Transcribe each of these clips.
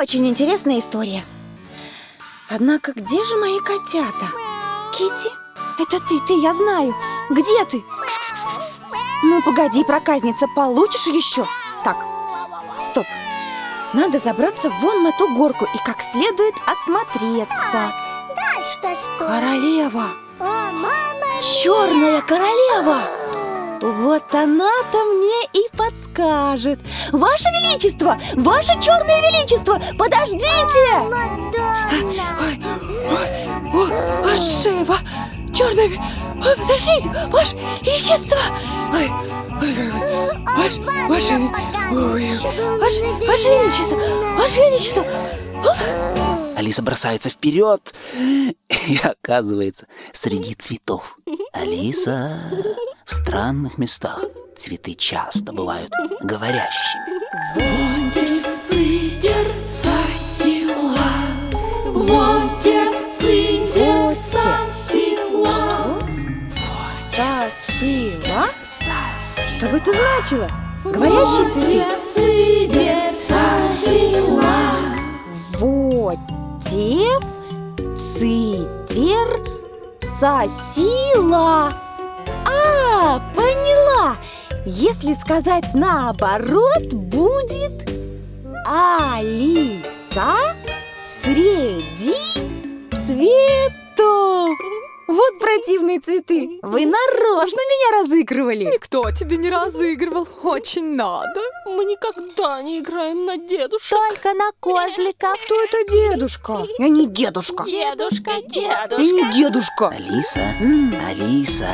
Очень интересная история. Однако где же мои котята? Кити, это ты, ты, я знаю. Где ты? Ну, погоди, проказница, получишь еще? Так, стоп. Надо забраться вон на ту горку и как следует осмотреться. Что что? Королева! О, мама! Черная королева! Вот она-то мне и подскажет. Ваше Величество! Ваше Черное Величество! Подождите! Мадонна! О, ваш шева! Черное... Ой, подождите! Ваше Величество! Ой, ой, ой, ой. Ваш, ваше, ой, ваше, ваше Величество! Ваше Величество! Алиса бросается вперед и оказывается среди цветов. Алиса, в странных местах цветы часто бывают говорящими. Сосила? Что бы это значило? Говорящие цветы? Вот тев, цитер, сосила. Поняла. Если сказать наоборот, будет Алиса среди цветов. Вот противные цветы. Вы нарочно меня разыгрывали. Никто тебе не разыгрывал. Очень надо. Мы никогда не играем на дедушек. Только на козликов. Кто это дедушка? Я не дедушка. Дедушка, Я дедушка. не дедушка. Алиса, М. Алиса,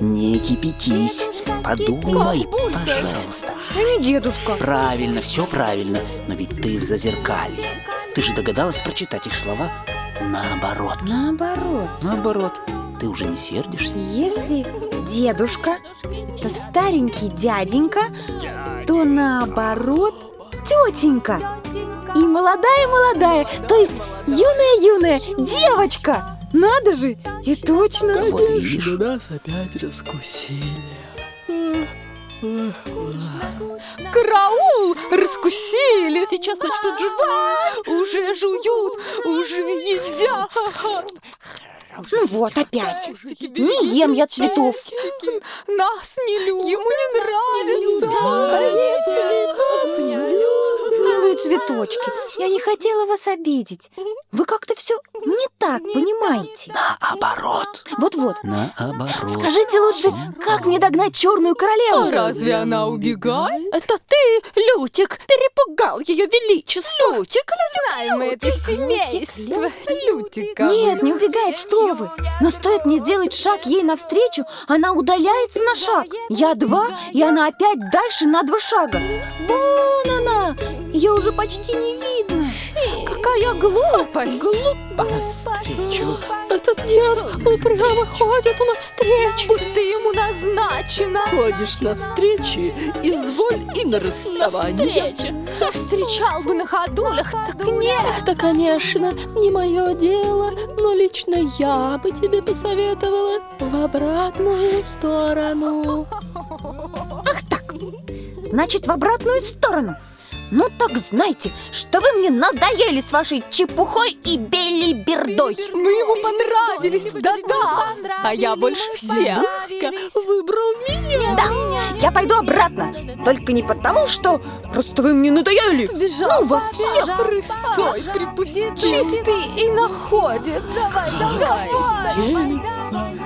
не кипятись. Подумай, пожалуйста. Я не дедушка. Правильно, все правильно. Но ведь ты в зазеркалье. Ты же догадалась прочитать их слова наоборот. Наоборот. Наоборот. Ты уже не сердишься? Если дедушка это старенький дяденька, то наоборот тетенька. И молодая-молодая, то есть юная-юная девочка. Надо же, и точно. Вот видишь. нас опять раскусили. Караул! Раскусили! Сейчас начнут жевать! Уже жуют! Уже едят! Ну вот опять. Не ем я цветов. Нас не любят! Ему не нравится! Милые цветочки, я не хотела вас обидеть. Вы как-то все не так понимаете. Наоборот. Вот-вот. Наоборот. Скажите лучше, как мне догнать черную королеву? А разве она убегает? Это ты, Лютик, перепугал ее величество. Лютик, знаем мы это семейство. Лютика. Нет, не убегает, что вы! Но стоит мне сделать шаг ей навстречу, она удаляется на шаг. Я два, и она опять дальше на два шага. Вон она! Ее уже почти не видно. Какая глупость! Глупость! Этот дед упрямо ходит навстречу. Будто ему назначено. Ходишь на встречи, изволь и на расставание. Встречал бы на ходулях, так нет. Это, конечно, не мое дело, но лично я бы тебе посоветовала в обратную сторону. Ах так! Значит, в обратную сторону. Ну так знайте, что вы мне надоели с вашей чепухой и белибердой. Мы ему понравились, да-да. А я больше всех. Выбрал меня. Да, я пойду обратно. Только не потому, что просто вы мне надоели. Бежал. Ну, вас всех. Рысцой припусти. Чистый и находится. Давай, давай. Стелится.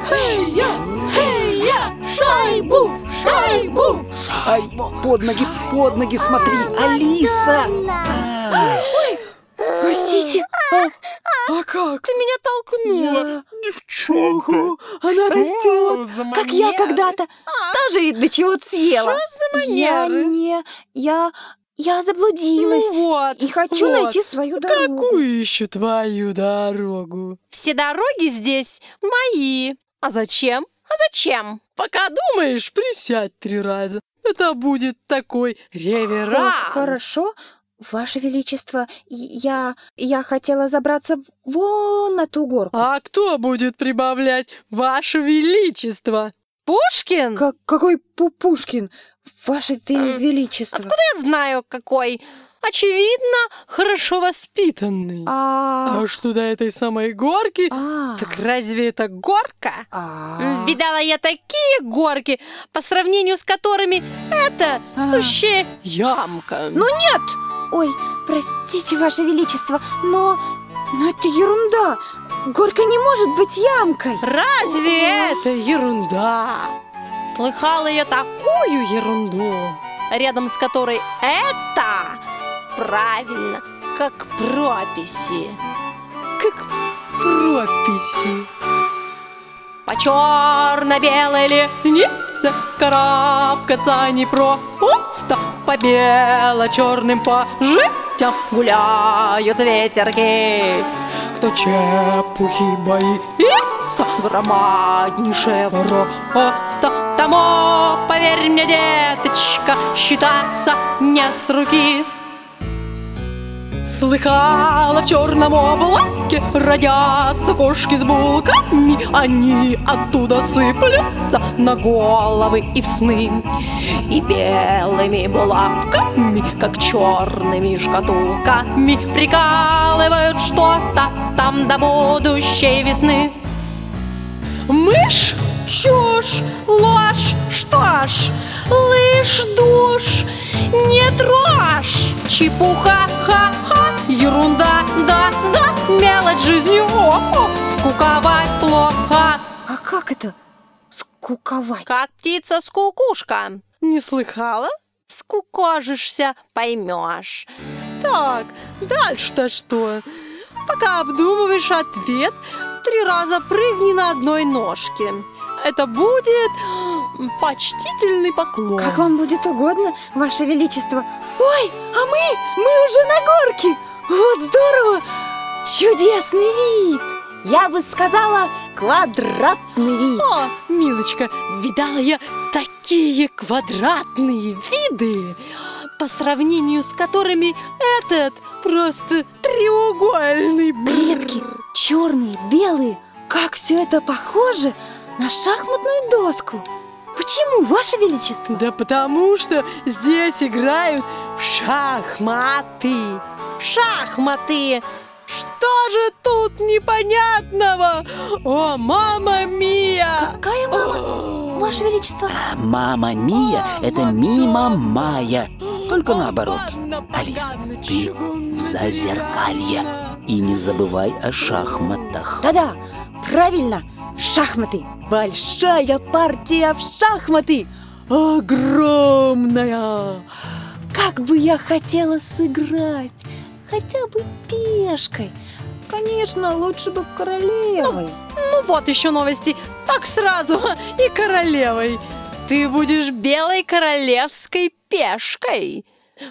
Хей-я, хей-я, шайбу, шайбу. Ай, под ноги, под ноги смотри, Алиса! А, Простите. А как? Ты меня толкнула. Девчонка. Ого, она растет, как я когда-то. Тоже и до чего-то съела. за Я не... Я... Я заблудилась. Ну вот, И хочу вот. найти свою дорогу. Какую еще твою дорогу? Все дороги здесь мои. А зачем? А зачем? Пока думаешь, присядь три раза. Это будет такой реверанс. Хорошо, Ваше Величество, я... Я хотела забраться вон на ту горку. А кто будет прибавлять, Ваше Величество? Пушкин? Как, какой Пу- Пушкин? Ваше Ве- Величество. Откуда я знаю, какой? Очевидно, хорошо воспитанный. А... А что до этой самой горки? А... Так разве это горка? А... Видала я такие горки, по сравнению с которыми это А. сущая ямка. Ну нет! Ой, простите, Ваше Величество, но... Но это ерунда! Горка не может быть ямкой! Разве это ерунда? Слыхала я такую ерунду, рядом с которой это правильно, как прописи. Как прописи. По черно-белой лестнице карабкаться не просто, по бело-черным пожитям гуляют ветерки. Кто чепухи боится громаднейшего роста, тому, поверь мне, деточка, считаться не с руки. Слыхала, в черном облаке родятся кошки с булками. Они оттуда сыплются на головы и в сны. И белыми булавками, как черными шкатулками Прикалывают что-то там до будущей весны. Мышь, чушь, ложь, что ж, лишь душ, не трожь, чепуха, ха-ха, ерунда, да-да, мелочь жизнью, о-о, скуковать плохо. А как это? Скуковать? Как птица-скукушка. Не слыхала? Скукожишься, поймешь. Так, дальше-то что? Пока обдумываешь ответ, три раза прыгни на одной ножке. Это будет почтительный поклон. Как вам будет угодно, Ваше Величество. Ой, а мы, мы уже на горке. Вот здорово. Чудесный вид. Я бы сказала, квадратный вид. О, милочка, видала я такие квадратные виды, по сравнению с которыми этот просто треугольный. Клетки черные, белые. Как все это похоже на шахматную доску. Почему, Ваше Величество? Да потому что здесь играют в шахматы. Шахматы. Что же тут непонятного? О, мама мия! Какая мама? Ваше Величество. А мама Мия — это мимо Майя. Только наоборот. Алис, ты в зазеркалье. И не забывай о шахматах. Да-да, правильно. Шахматы. Большая партия в шахматы. Огромная. Как бы я хотела сыграть хотя бы пешкой. Конечно, лучше бы королевой. Ну, ну вот еще новости. Так сразу и королевой. Ты будешь белой королевской пешкой.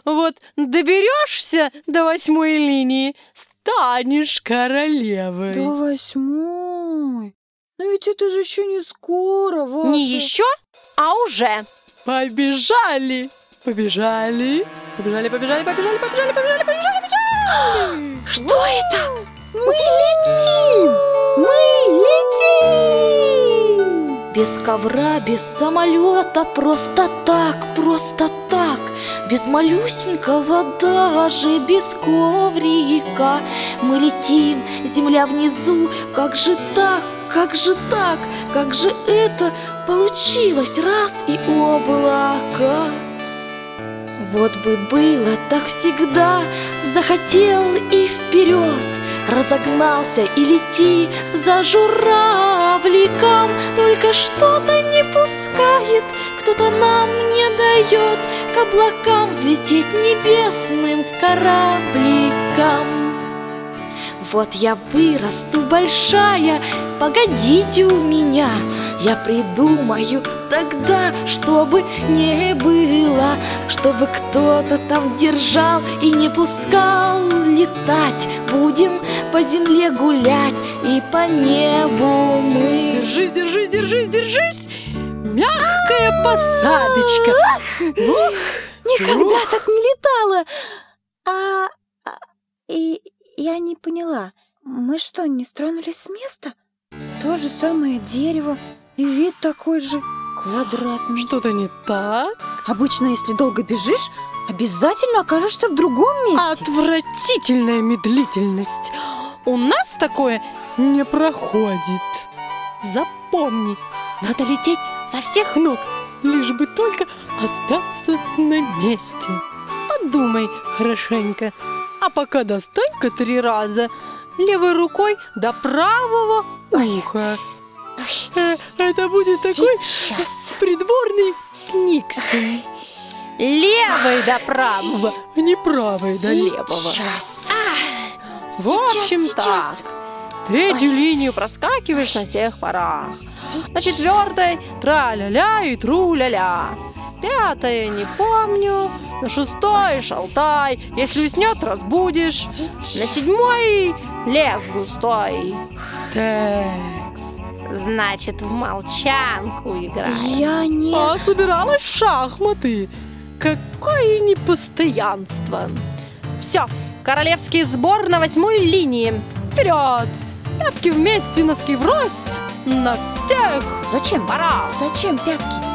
Вот доберешься до восьмой линии, станешь королевой. До восьмой? Но ведь это же еще не скоро, ваша... Не еще, а уже. Побежали! Побежали! Побежали, побежали, побежали, побежали, побежали, побежали! Что это? Мы летим! Мы летим! Без ковра, без самолета, просто так, просто так Без малюсенького даже, без коврика Мы летим, земля внизу, как же так, как же так, как же это получилось раз и облако Вот бы было так всегда, захотел и вперед. Разогнался и лети за журавликом. Только что-то не пускает, кто-то нам не дает. К облакам взлететь небесным корабликом. Вот я вырасту большая, погодите у меня. Я придумаю тогда, чтобы не было Чтобы кто-то там держал и не пускал летать Будем по земле гулять и по небу мы Держись, держись, держись, держись. Мягкая посадочка. Никогда так не летала! А, а, и я не поняла, мы что, не стронулись с места? То же самое дерево и вид такой же квадратный. Что-то не так? Обычно, если долго бежишь, обязательно окажешься в другом месте. Отвратительная медлительность. У нас такое не проходит. Запомни, надо лететь со всех ног, лишь бы только остаться на месте. Подумай хорошенько. А пока достань-ка три раза левой рукой до правого уха. Э, Это будет такой Сейчас. придворный книксон. Левой до правого, не правой до левого. Сейчас. В общем сейчас. так. Третью линию проскакиваешь на всех парах. На четвертой тра-ля-ля и тру-ля-ля. Пятое не помню. На шестой шалтай. Если уснет, разбудишь. На седьмой лес густой. Текс. Значит, в молчанку играем. Я не... А собиралась в шахматы. Какое непостоянство. Все, королевский сбор на восьмой линии. Вперед! Пятки вместе, носки врозь. На всех Зачем? парах. Зачем пятки?